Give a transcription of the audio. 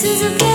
This is a.